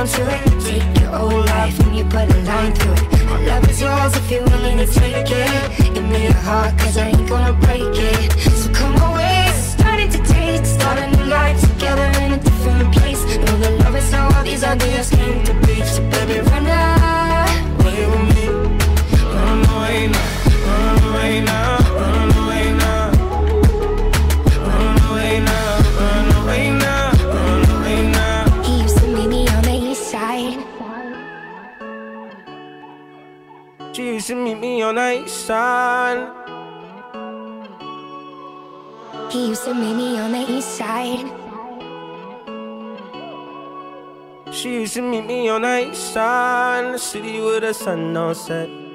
mind to it. Take your whole life and you put a line through it. My love is yours if you're willing to take it. Give me your heart, cause I ain't gonna break it. She used to meet me on the east side. He used to meet me on the east side. She used to meet me on the east side in the city with the sun don't set.